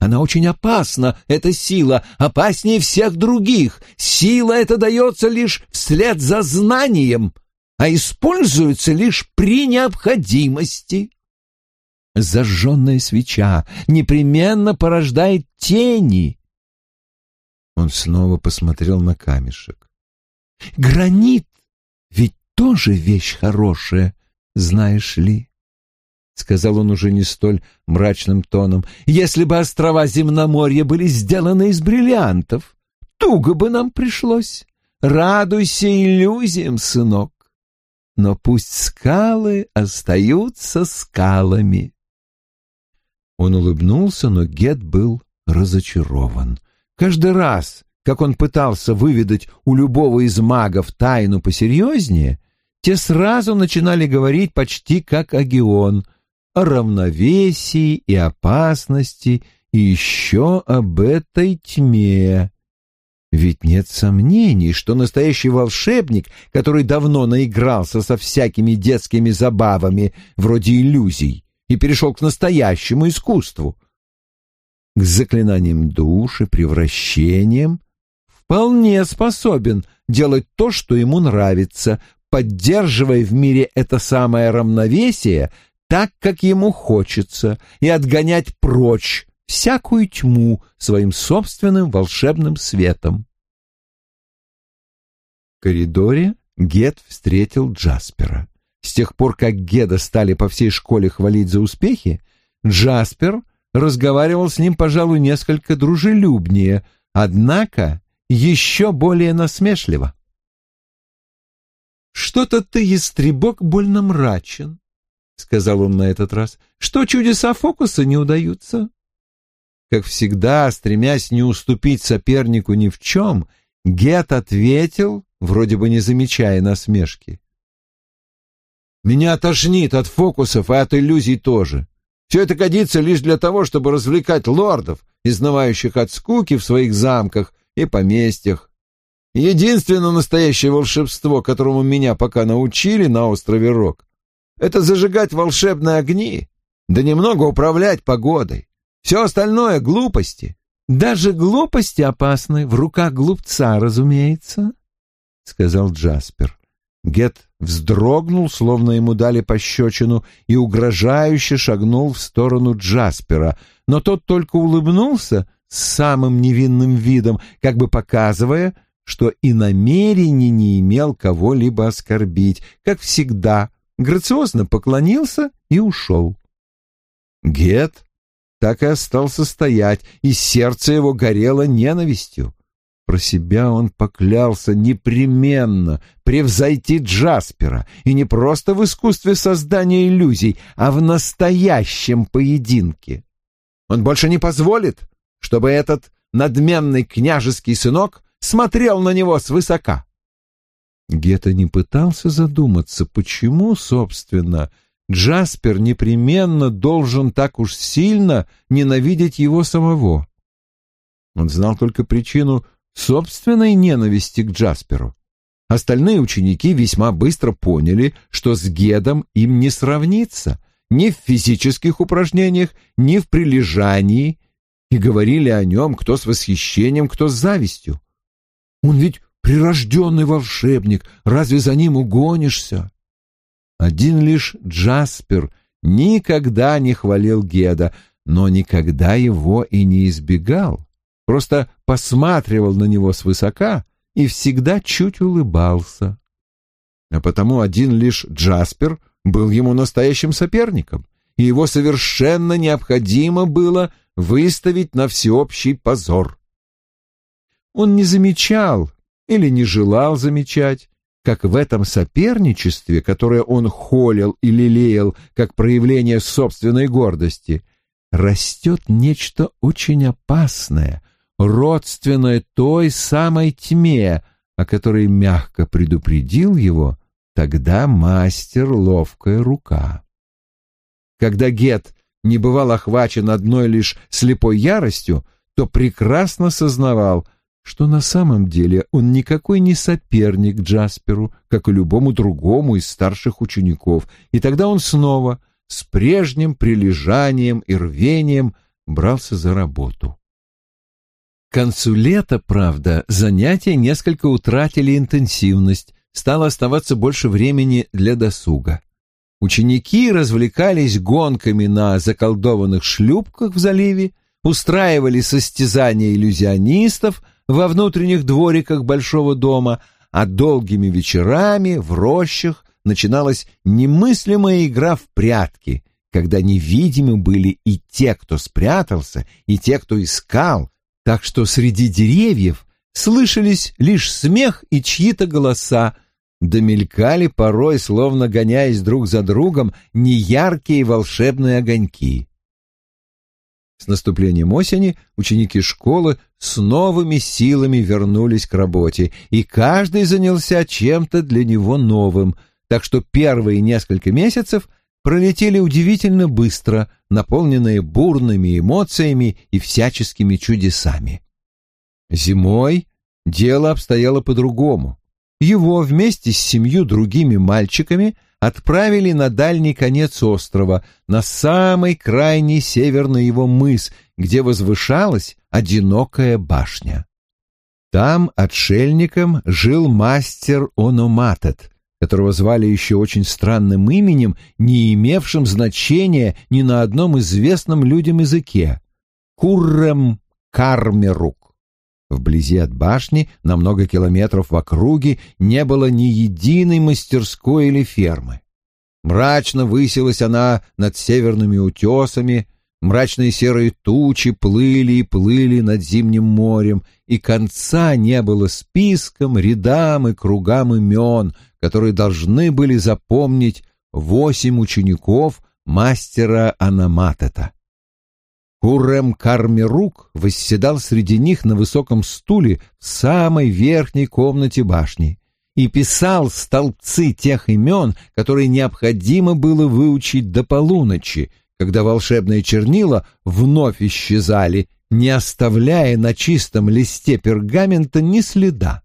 Она очень опасна, эта сила, опаснее всех других. Сила эта дается лишь вслед за знанием, а используется лишь при необходимости. Зажженная свеча непременно порождает тени. Он снова посмотрел на камешек. Гранит ведь тоже вещь хорошая, знаешь ли. — сказал он уже не столь мрачным тоном, — «если бы острова земноморья были сделаны из бриллиантов, туго бы нам пришлось. Радуйся иллюзиям, сынок. Но пусть скалы остаются скалами». Он улыбнулся, но Гет был разочарован. Каждый раз, как он пытался выведать у любого из магов тайну посерьезнее, те сразу начинали говорить почти как Агион, о равновесии и опасности, и еще об этой тьме. Ведь нет сомнений, что настоящий волшебник, который давно наигрался со всякими детскими забавами, вроде иллюзий, и перешел к настоящему искусству, к заклинаниям души, превращениям, вполне способен делать то, что ему нравится, поддерживая в мире это самое равновесие, так, как ему хочется, и отгонять прочь всякую тьму своим собственным волшебным светом. В коридоре Гет встретил Джаспера. С тех пор, как Геда стали по всей школе хвалить за успехи, Джаспер разговаривал с ним, пожалуй, несколько дружелюбнее, однако еще более насмешливо. «Что-то ты, ястребок, больно мрачен. — сказал он на этот раз, — что чудеса фокуса не удаются. Как всегда, стремясь не уступить сопернику ни в чем, Гет ответил, вроде бы не замечая насмешки. «Меня тошнит от фокусов и от иллюзий тоже. Все это годится лишь для того, чтобы развлекать лордов, изнывающих от скуки в своих замках и поместьях. Единственное настоящее волшебство, которому меня пока научили на острове Рок, это зажигать волшебные огни, да немного управлять погодой. Все остальное — глупости. Даже глупости опасны в руках глупца, разумеется, — сказал Джаспер. Гет вздрогнул, словно ему дали пощечину, и угрожающе шагнул в сторону Джаспера, но тот только улыбнулся с самым невинным видом, как бы показывая, что и намерений не имел кого-либо оскорбить, как всегда грациозно поклонился и ушел. Гет так и остался стоять, и сердце его горело ненавистью. Про себя он поклялся непременно превзойти Джаспера, и не просто в искусстве создания иллюзий, а в настоящем поединке. Он больше не позволит, чтобы этот надменный княжеский сынок смотрел на него свысока. Гетто не пытался задуматься, почему, собственно, Джаспер непременно должен так уж сильно ненавидеть его самого. Он знал только причину собственной ненависти к Джасперу. Остальные ученики весьма быстро поняли, что с Гедом им не сравниться ни в физических упражнениях, ни в прилежании, и говорили о нем кто с восхищением, кто с завистью. Он ведь Прирожденный волшебник, разве за ним угонишься? Один лишь Джаспер никогда не хвалил Геда, но никогда его и не избегал, просто посматривал на него свысока и всегда чуть улыбался. А потому один лишь Джаспер был ему настоящим соперником, и его совершенно необходимо было выставить на всеобщий позор. Он не замечал, или не желал замечать, как в этом соперничестве, которое он холил и лелеял как проявление собственной гордости, растет нечто очень опасное, родственное той самой тьме, о которой мягко предупредил его тогда мастер ловкая рука. Когда Гет не бывал охвачен одной лишь слепой яростью, то прекрасно сознавал, что на самом деле он никакой не соперник Джасперу, как и любому другому из старших учеников, и тогда он снова с прежним прилежанием и рвением брался за работу. К концу лета, правда, занятия несколько утратили интенсивность, стало оставаться больше времени для досуга. Ученики развлекались гонками на заколдованных шлюпках в заливе, устраивали состязания иллюзионистов во внутренних двориках большого дома, а долгими вечерами в рощах начиналась немыслимая игра в прятки, когда невидимы были и те, кто спрятался, и те, кто искал, так что среди деревьев слышались лишь смех и чьи-то голоса, домелькали порой, словно гоняясь друг за другом, неяркие волшебные огоньки. С наступлением осени ученики школы с новыми силами вернулись к работе, и каждый занялся чем-то для него новым, так что первые несколько месяцев пролетели удивительно быстро, наполненные бурными эмоциями и всяческими чудесами. Зимой дело обстояло по-другому. Его вместе с семью другими мальчиками отправили на дальний конец острова, на самый крайний северный его мыс, где возвышалась одинокая башня. Там отшельником жил мастер Ономатет, которого звали еще очень странным именем, не имевшим значения ни на одном известном людям языке — Куррем Кармерук. Вблизи от башни, на много километров в округе, не было ни единой мастерской или фермы. Мрачно высилась она над северными утесами, мрачные серые тучи плыли и плыли над зимним морем, и конца не было списком, рядам и кругам имен, которые должны были запомнить восемь учеников мастера Анаматета. Курем Кармирук восседал среди них на высоком стуле в самой верхней комнате башни и писал столбцы тех имен, которые необходимо было выучить до полуночи, когда волшебные чернила вновь исчезали, не оставляя на чистом листе пергамента ни следа.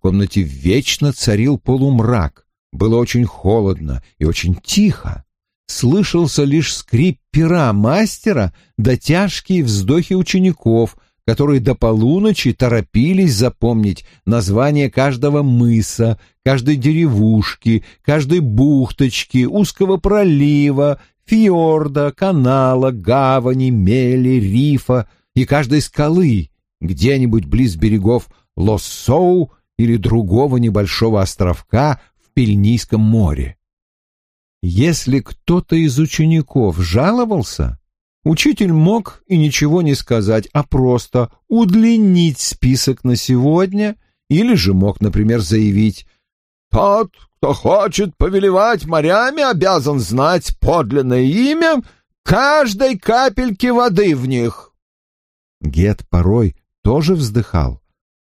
Комнате вечно царил полумрак, было очень холодно и очень тихо. Слышался лишь скрип пера мастера да тяжкие вздохи учеников, которые до полуночи торопились запомнить название каждого мыса, каждой деревушки, каждой бухточки, узкого пролива, фьорда, канала, гавани, мели, рифа и каждой скалы где-нибудь близ берегов Лоссоу или другого небольшого островка в Пельнийском море. Если кто-то из учеников жаловался, учитель мог и ничего не сказать, а просто удлинить список на сегодня или же мог, например, заявить «Тот, кто хочет повелевать морями, обязан знать подлинное имя каждой капельки воды в них». Гет порой тоже вздыхал,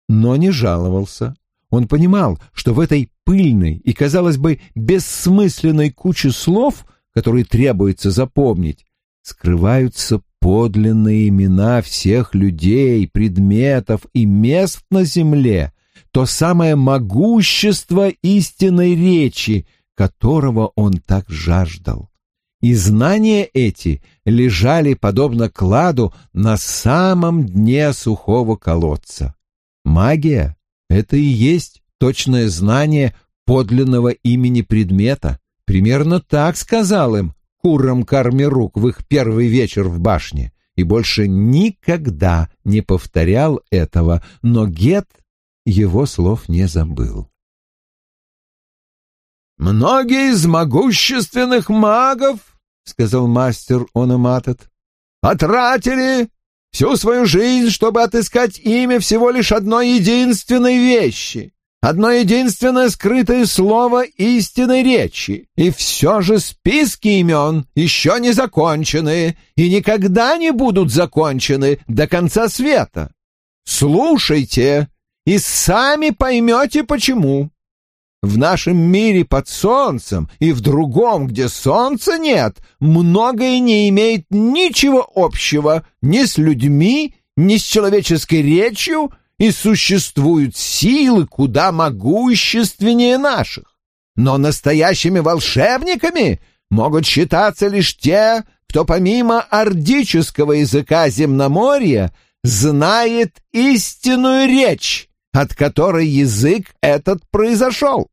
но не жаловался. Он понимал, что в этой пыльной и, казалось бы, бессмысленной куче слов, которые требуется запомнить, скрываются подлинные имена всех людей, предметов и мест на земле, то самое могущество истинной речи, которого он так жаждал. И знания эти лежали, подобно кладу, на самом дне сухого колодца. Магия это и есть точное знание подлинного имени предмета. Примерно так сказал им Курам Кармирук в их первый вечер в башне и больше никогда не повторял этого, но Гет его слов не забыл. «Многие из могущественных магов, — сказал мастер Ономатет, — потратили всю свою жизнь, чтобы отыскать имя всего лишь одной единственной вещи. одно единственное скрытое слово истинной речи, и все же списки имен еще не закончены и никогда не будут закончены до конца света. Слушайте и сами поймете, почему. В нашем мире под солнцем и в другом, где солнца нет, многое не имеет ничего общего ни с людьми, ни с человеческой речью, и существуют силы куда могущественнее наших. Но настоящими волшебниками могут считаться лишь те, кто помимо ордического языка земноморья знает истинную речь, от которой язык этот произошел.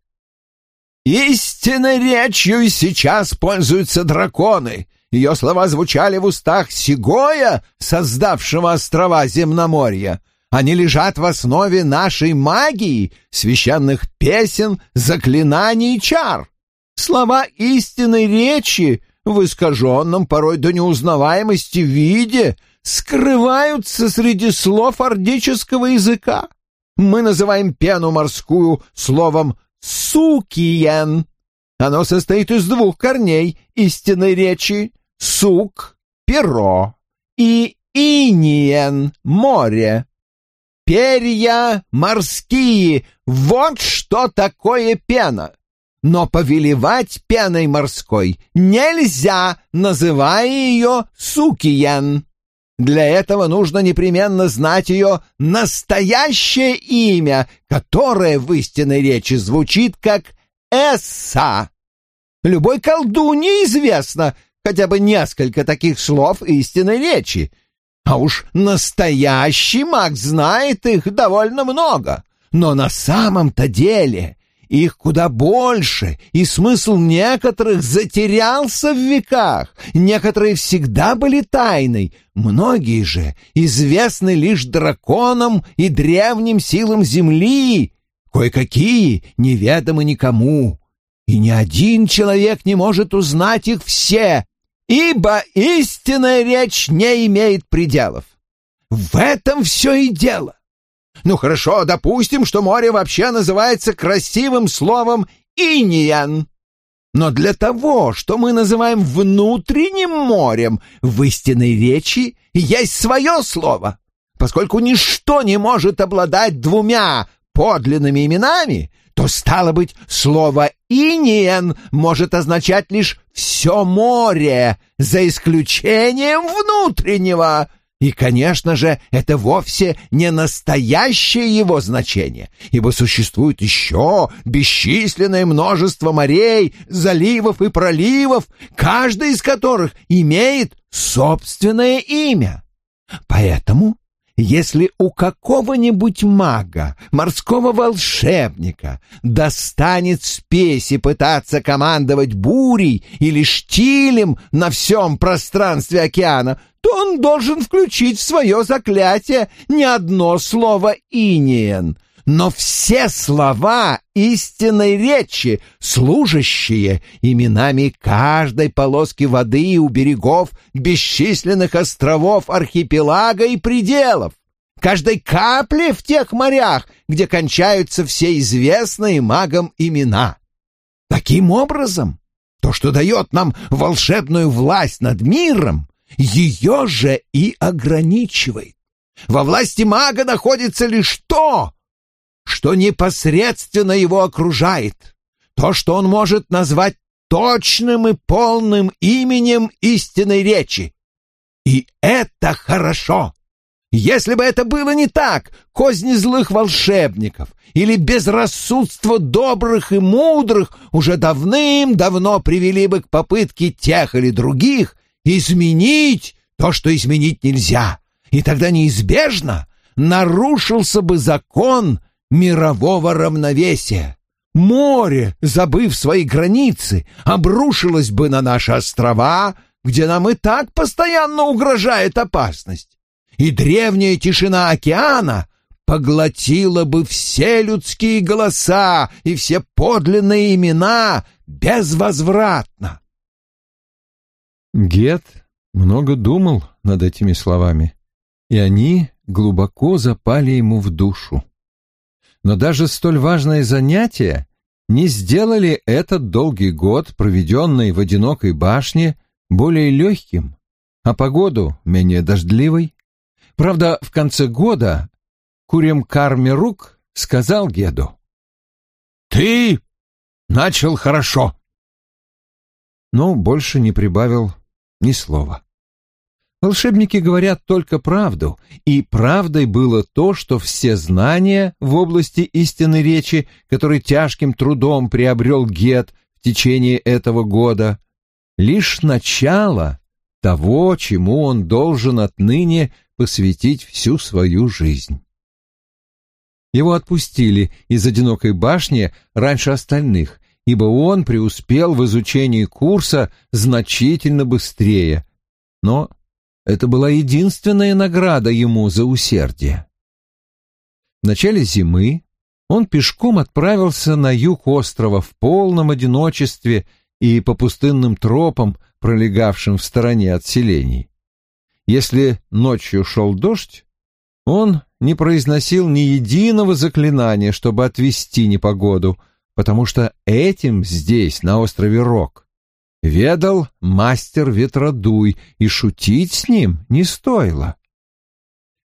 Истинной речью сейчас пользуются драконы. Ее слова звучали в устах Сигоя, создавшего острова Земноморья. Они лежат в основе нашей магии, священных песен, заклинаний и чар. Слова истинной речи в искаженном порой до неузнаваемости виде скрываются среди слов ордического языка. Мы называем пену морскую словом «сукиен». Оно состоит из двух корней истинной речи — «сук» — «перо» и «иниен» — «море». Перья морские — вот что такое пена. Но повелевать пеной морской нельзя, называя ее «сукиен». Для этого нужно непременно знать ее настоящее имя, которое в истинной речи звучит как «Эсса». Любой колдуне известно хотя бы несколько таких слов истинной речи, а уж настоящий маг знает их довольно много. Но на самом-то деле их куда больше, и смысл некоторых затерялся в веках. Некоторые всегда были тайной, многие же известны лишь драконам и древним силам Земли, кое-какие неведомы никому. И ни один человек не может узнать их все, ибо истинная речь не имеет пределов. В этом все и дело. Ну хорошо, допустим, что море вообще называется красивым словом «иньян». Но для того, что мы называем внутренним морем, в истинной речи есть свое слово. Поскольку ничто не может обладать двумя подлинными именами, то, стало быть, слово «иниен» может означать лишь «все море», за исключением внутреннего — и, конечно же, это вовсе не настоящее его значение, ибо существует еще бесчисленное множество морей, заливов и проливов, каждый из которых имеет собственное имя. Поэтому если у какого-нибудь мага, морского волшебника достанет спеси пытаться командовать бурей или штилем на всем пространстве океана, то он должен включить в свое заклятие не одно слово «иниен», но все слова истинной речи, служащие именами каждой полоски воды у берегов бесчисленных островов архипелага и пределов, каждой капли в тех морях, где кончаются все известные магам имена. Таким образом, то, что дает нам волшебную власть над миром, ее же и ограничивает. Во власти мага находится лишь то, что непосредственно его окружает, то, что он может назвать точным и полным именем истинной речи. И это хорошо. Если бы это было не так, козни злых волшебников или безрассудство добрых и мудрых уже давным-давно привели бы к попытке тех или других изменить то, что изменить нельзя, и тогда неизбежно нарушился бы закон мирового равновесия. Море, забыв свои границы, обрушилось бы на наши острова, где нам и так постоянно угрожает опасность. И древняя тишина океана поглотила бы все людские голоса и все подлинные имена безвозвратно. Гет много думал над этими словами, и они глубоко запали ему в душу. Но даже столь важное занятие не сделали этот долгий год, проведенный в одинокой башне, более легким, а погоду менее дождливой. Правда, в конце года Курем Кармерук сказал Геду. «Ты начал хорошо!» Но больше не прибавил ни слова. Волшебники говорят только правду, и правдой было то, что все знания в области истинной речи, которые тяжким трудом приобрел Гет в течение этого года, лишь начало того, чему он должен отныне посвятить всю свою жизнь. Его отпустили из одинокой башни раньше остальных, ибо он преуспел в изучении курса значительно быстрее, но это была единственная награда ему за усердие. В начале зимы он пешком отправился на юг острова в полном одиночестве и по пустынным тропам, пролегавшим в стороне от селений. Если ночью шел дождь, он не произносил ни единого заклинания, чтобы отвести непогоду, потому что этим здесь, на острове Рок, ведал мастер ветродуй, и шутить с ним не стоило.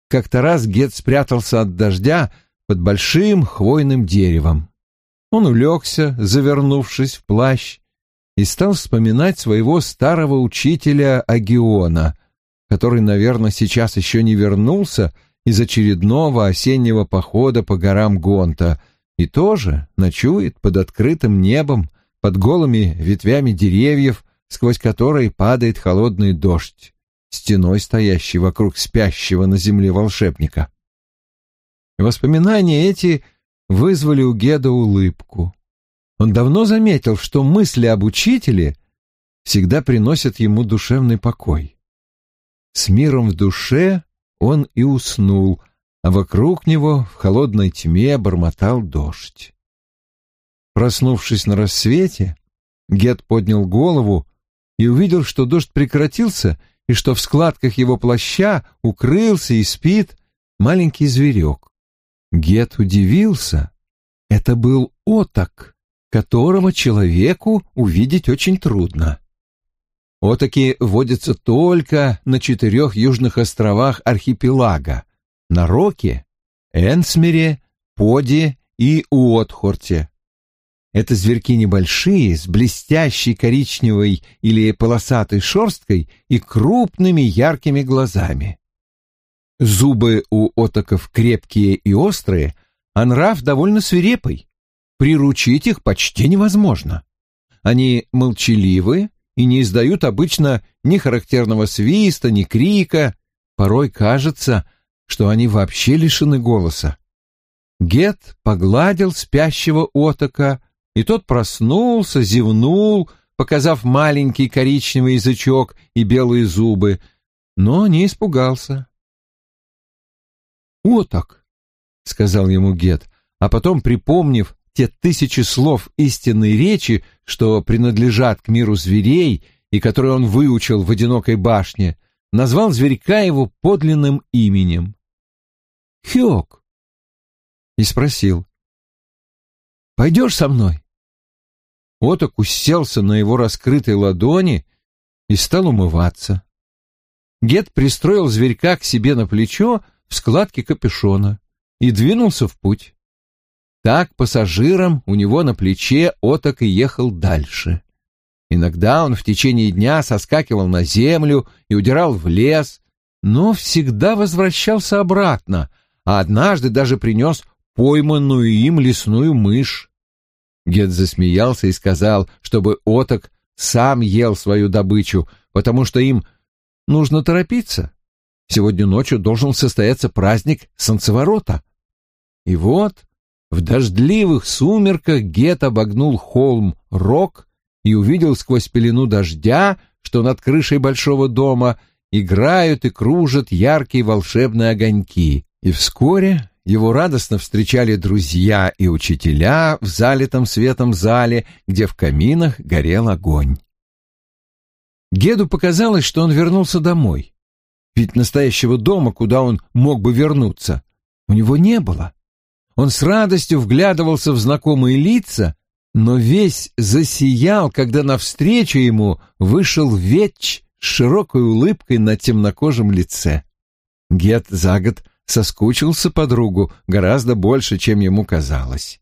Как-то раз Гет спрятался от дождя под большим хвойным деревом. Он улегся, завернувшись в плащ, и стал вспоминать своего старого учителя Агиона, который, наверное, сейчас еще не вернулся из очередного осеннего похода по горам Гонта и тоже ночует под открытым небом под голыми ветвями деревьев, сквозь которые падает холодный дождь, стеной стоящий вокруг спящего на земле волшебника. Воспоминания эти вызвали у Геда улыбку. Он давно заметил, что мысли об учителе всегда приносят ему душевный покой. С миром в душе он и уснул, а вокруг него в холодной тьме бормотал дождь. Проснувшись на рассвете, Гет поднял голову и увидел, что дождь прекратился и что в складках его плаща укрылся и спит маленький зверек. Гет удивился. Это был оток, которого человеку увидеть очень трудно. Отаки водятся только на четырех южных островах архипелага — на Роке, Энсмере, Поде и Уотхорте. Это зверьки небольшие, с блестящей коричневой или полосатой шерсткой и крупными яркими глазами. Зубы у отоков крепкие и острые, а нрав довольно свирепый. Приручить их почти невозможно. Они молчаливы и не издают обычно ни характерного свиста, ни крика. Порой кажется, что они вообще лишены голоса. Гет погладил спящего отока, и тот проснулся, зевнул, показав маленький коричневый язычок и белые зубы, но не испугался. «Вот так», — сказал ему Гет, а потом, припомнив те тысячи слов истинной речи, что принадлежат к миру зверей и которые он выучил в одинокой башне, назвал зверька его подлинным именем. Хёк. И спросил, «Пойдешь со мной?» Оток уселся на его раскрытой ладони и стал умываться. Гет пристроил зверька к себе на плечо в складке капюшона и двинулся в путь. Так пассажиром у него на плече Оток и ехал дальше. Иногда он в течение дня соскакивал на землю и удирал в лес, но всегда возвращался обратно, а однажды даже принес пойманную им лесную мышь. Гет засмеялся и сказал, чтобы оток сам ел свою добычу, потому что им нужно торопиться. Сегодня ночью должен состояться праздник солнцеворота. И вот в дождливых сумерках Гет обогнул холм Рок и увидел сквозь пелену дождя, что над крышей большого дома играют и кружат яркие волшебные огоньки. И вскоре его радостно встречали друзья и учителя в залитом светом зале, где в каминах горел огонь. Геду показалось, что он вернулся домой. Ведь настоящего дома, куда он мог бы вернуться, у него не было. он с радостью вглядывался в знакомые лица, но весь засиял, когда навстречу ему вышел Ветч с широкой улыбкой на темнокожем лице. Гет за год соскучился по другу гораздо больше, чем ему казалось.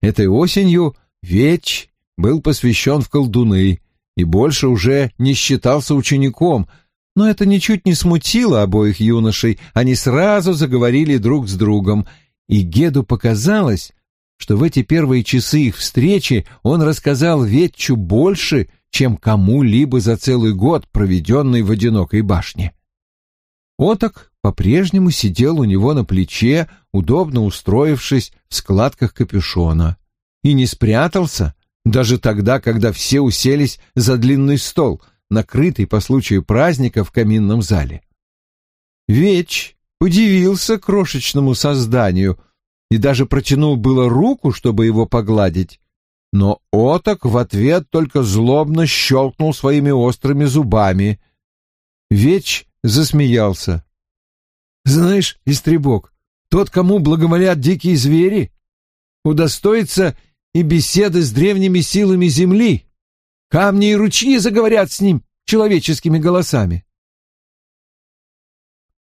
Этой осенью Веч был посвящен в колдуны и больше уже не считался учеником, но это ничуть не смутило обоих юношей, они сразу заговорили друг с другом, и Геду показалось, что в эти первые часы их встречи он рассказал Ветчу больше, чем кому-либо за целый год, проведенный в одинокой башне. Оток по-прежнему сидел у него на плече, удобно устроившись в складках капюшона, и не спрятался, даже тогда, когда все уселись за длинный стол, накрытый по случаю праздника в каминном зале. Веч удивился крошечному созданию и даже протянул было руку, чтобы его погладить, но Оток в ответ только злобно щелкнул своими острыми зубами. Веч засмеялся. «Знаешь, Истребок, тот, кому благоволят дикие звери, удостоится и беседы с древними силами земли. Камни и ручьи заговорят с ним человеческими голосами.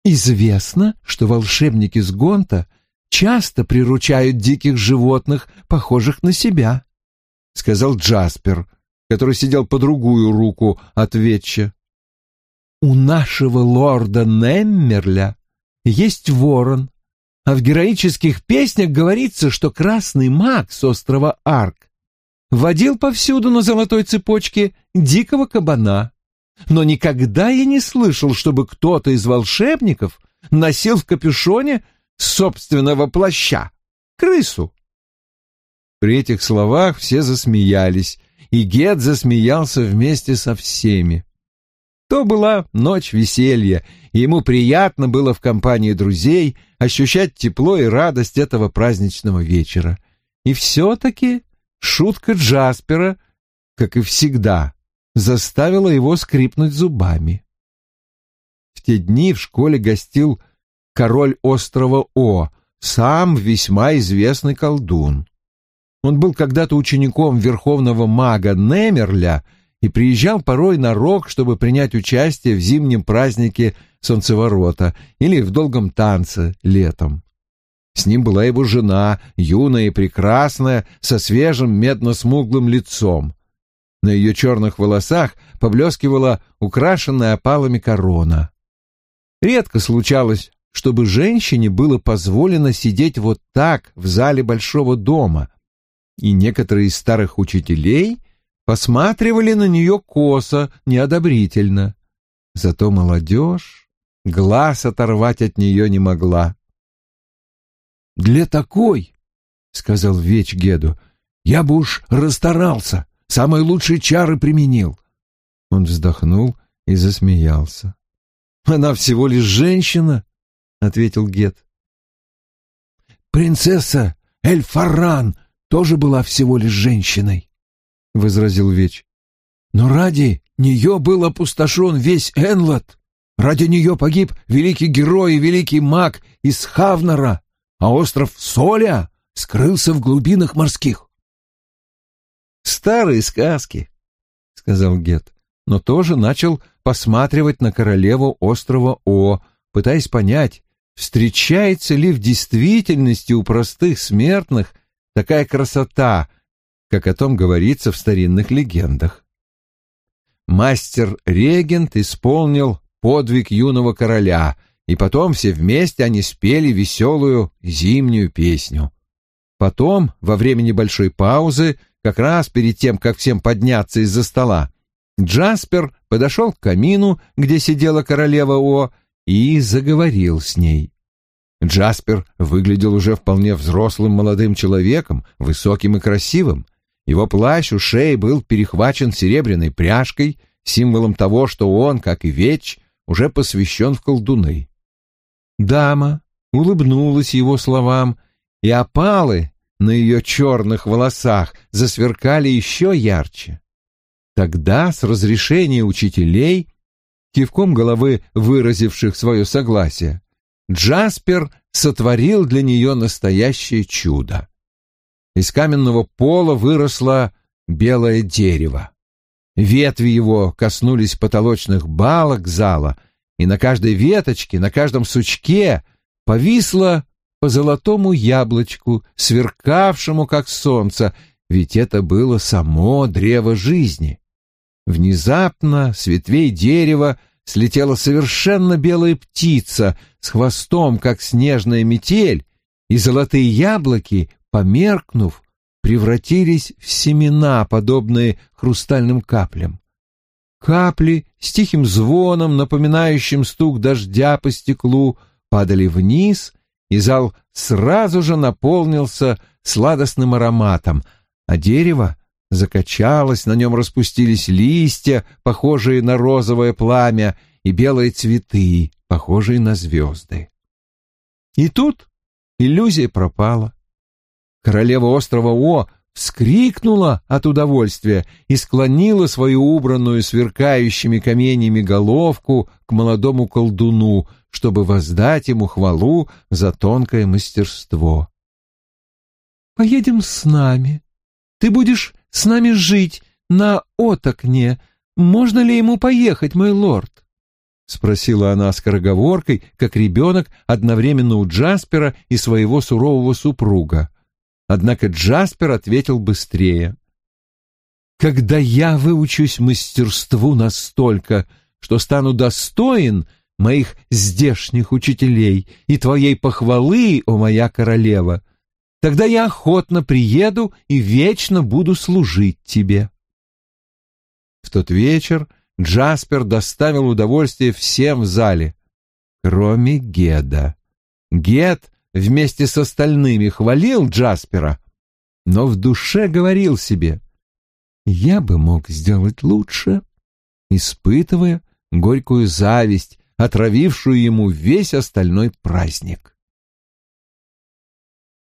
Известно, что волшебники с Гонта часто приручают диких животных, похожих на себя, — сказал Джаспер, который сидел по другую руку от Ветча. У нашего лорда Неммерля есть ворон, а в героических песнях говорится, что красный маг с острова Арк водил повсюду на золотой цепочке дикого кабана. Но никогда я не слышал, чтобы кто-то из волшебников носил в капюшоне собственного плаща крысу. При этих словах все засмеялись, и Гет засмеялся вместе со всеми. То была ночь веселья, и ему приятно было в компании друзей ощущать тепло и радость этого праздничного вечера. И все-таки шутка Джаспера, как и всегда, заставила его скрипнуть зубами. В те дни в школе гостил король острова О, сам весьма известный колдун. Он был когда-то учеником верховного мага Немерля и приезжал порой на рок, чтобы принять участие в зимнем празднике солнцеворота или в долгом танце летом. С ним была его жена, юная и прекрасная, со свежим медно-смуглым лицом. На ее черных волосах поблескивала украшенная опалами корона. Редко случалось, чтобы женщине было позволено сидеть вот так в зале большого дома, и некоторые из старых учителей посматривали на нее косо, неодобрительно. Зато молодежь глаз оторвать от нее не могла. «Для такой, — сказал Веч Геду, — я бы уж расстарался, самые лучшие чары применил». Он вздохнул и засмеялся. «Она всего лишь женщина», — ответил Гед. «Принцесса Эльфаран тоже была всего лишь женщиной», — возразил Веч. «Но ради нее был опустошен весь Энлот. Ради нее погиб великий герой и великий маг из Хавнера, а остров Соля скрылся в глубинах морских». «Старые сказки», — сказал Гет, но тоже начал посматривать на королеву острова О, пытаясь понять, встречается ли в действительности у простых смертных такая красота, как о том говорится в старинных легендах. Мастер-регент исполнил подвиг юного короля, и потом все вместе они спели веселую зимнюю песню. Потом, во время небольшой паузы, как раз перед тем, как всем подняться из-за стола, Джаспер подошел к камину, где сидела королева О, и заговорил с ней. Джаспер выглядел уже вполне взрослым молодым человеком, высоким и красивым. Его плащ у шеи был перехвачен серебряной пряжкой, символом того, что он, как и Веч, уже посвящен в колдуны. Дама улыбнулась его словам, и опалы на ее черных волосах засверкали еще ярче. Тогда, с разрешения учителей, кивком головы выразивших свое согласие, Джаспер сотворил для нее настоящее чудо. Из каменного пола выросло белое дерево. Ветви его коснулись потолочных балок зала, и на каждой веточке, на каждом сучке повисло по золотому яблочку, сверкавшему, как солнце, ведь это было само древо жизни. Внезапно с ветвей дерева слетела совершенно белая птица с хвостом, как снежная метель, и золотые яблоки, померкнув, превратились в семена, подобные хрустальным каплям. Капли с тихим звоном, напоминающим стук дождя по стеклу, падали вниз, и зал сразу же наполнился сладостным ароматом, а дерево закачалось, на нем распустились листья, похожие на розовое пламя, и белые цветы, похожие на звезды. И тут иллюзия пропала. Королева острова О вскрикнула от удовольствия и склонила свою убранную сверкающими каменями головку к молодому колдуну, чтобы воздать ему хвалу за тонкое мастерство. «Поедем с нами. Ты будешь с нами жить на Отокне. Можно ли ему поехать, мой лорд?» — спросила она скороговоркой, как ребенок одновременно у Джаспера и своего сурового супруга. Однако Джаспер ответил быстрее. «Когда я выучусь мастерству настолько, что стану достоин моих здешних учителей и твоей похвалы, о моя королева, тогда я охотно приеду и вечно буду служить тебе». В тот вечер Джаспер доставил удовольствие всем в зале, кроме Геда. Гед вместе с остальными хвалил Джаспера, но в душе говорил себе, «Я бы мог сделать лучше», испытывая горькую зависть, отравившую ему весь остальной праздник.